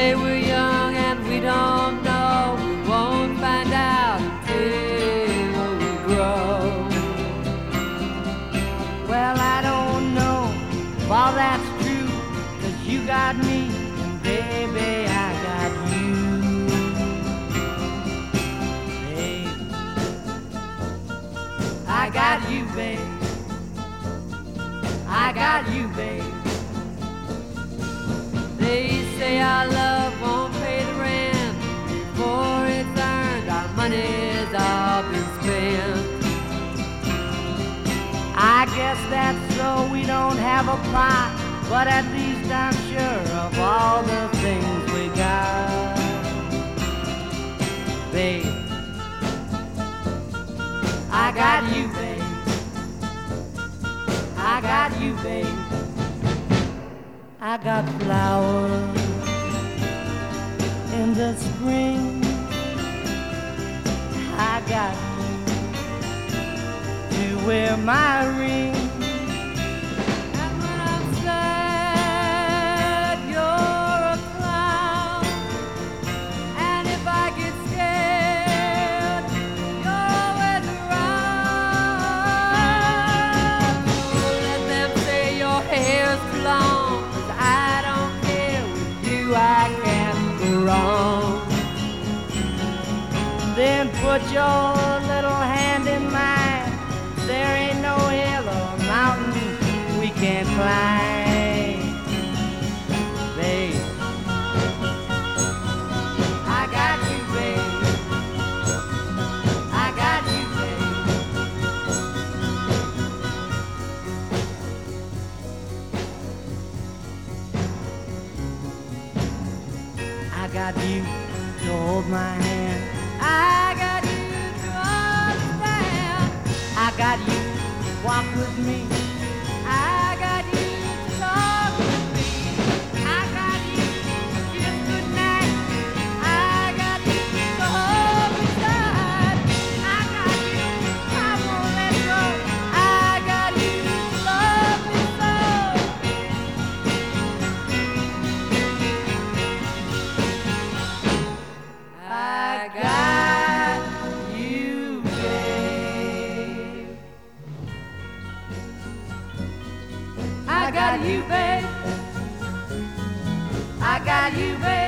say we're young and we don't know. We won't find out until we grow. Well, I don't know if all that's true, cause you got me, and baby, I got you. Babe, I got you, babe. I got you, babe. Money's all been spent. I guess that's so we don't have a plot, but at least I'm sure of all the things we got. Babe, I got you, babe. I got you, babe. I got flowers in the spring. Got you to wear my ring. Then put your little hand in mine. There ain't no hill or mountain we can't climb. Babe, I got you, babe. I got you, babe. I got you to hold my hand. Walk with me. Got you, babe. I got you, babe.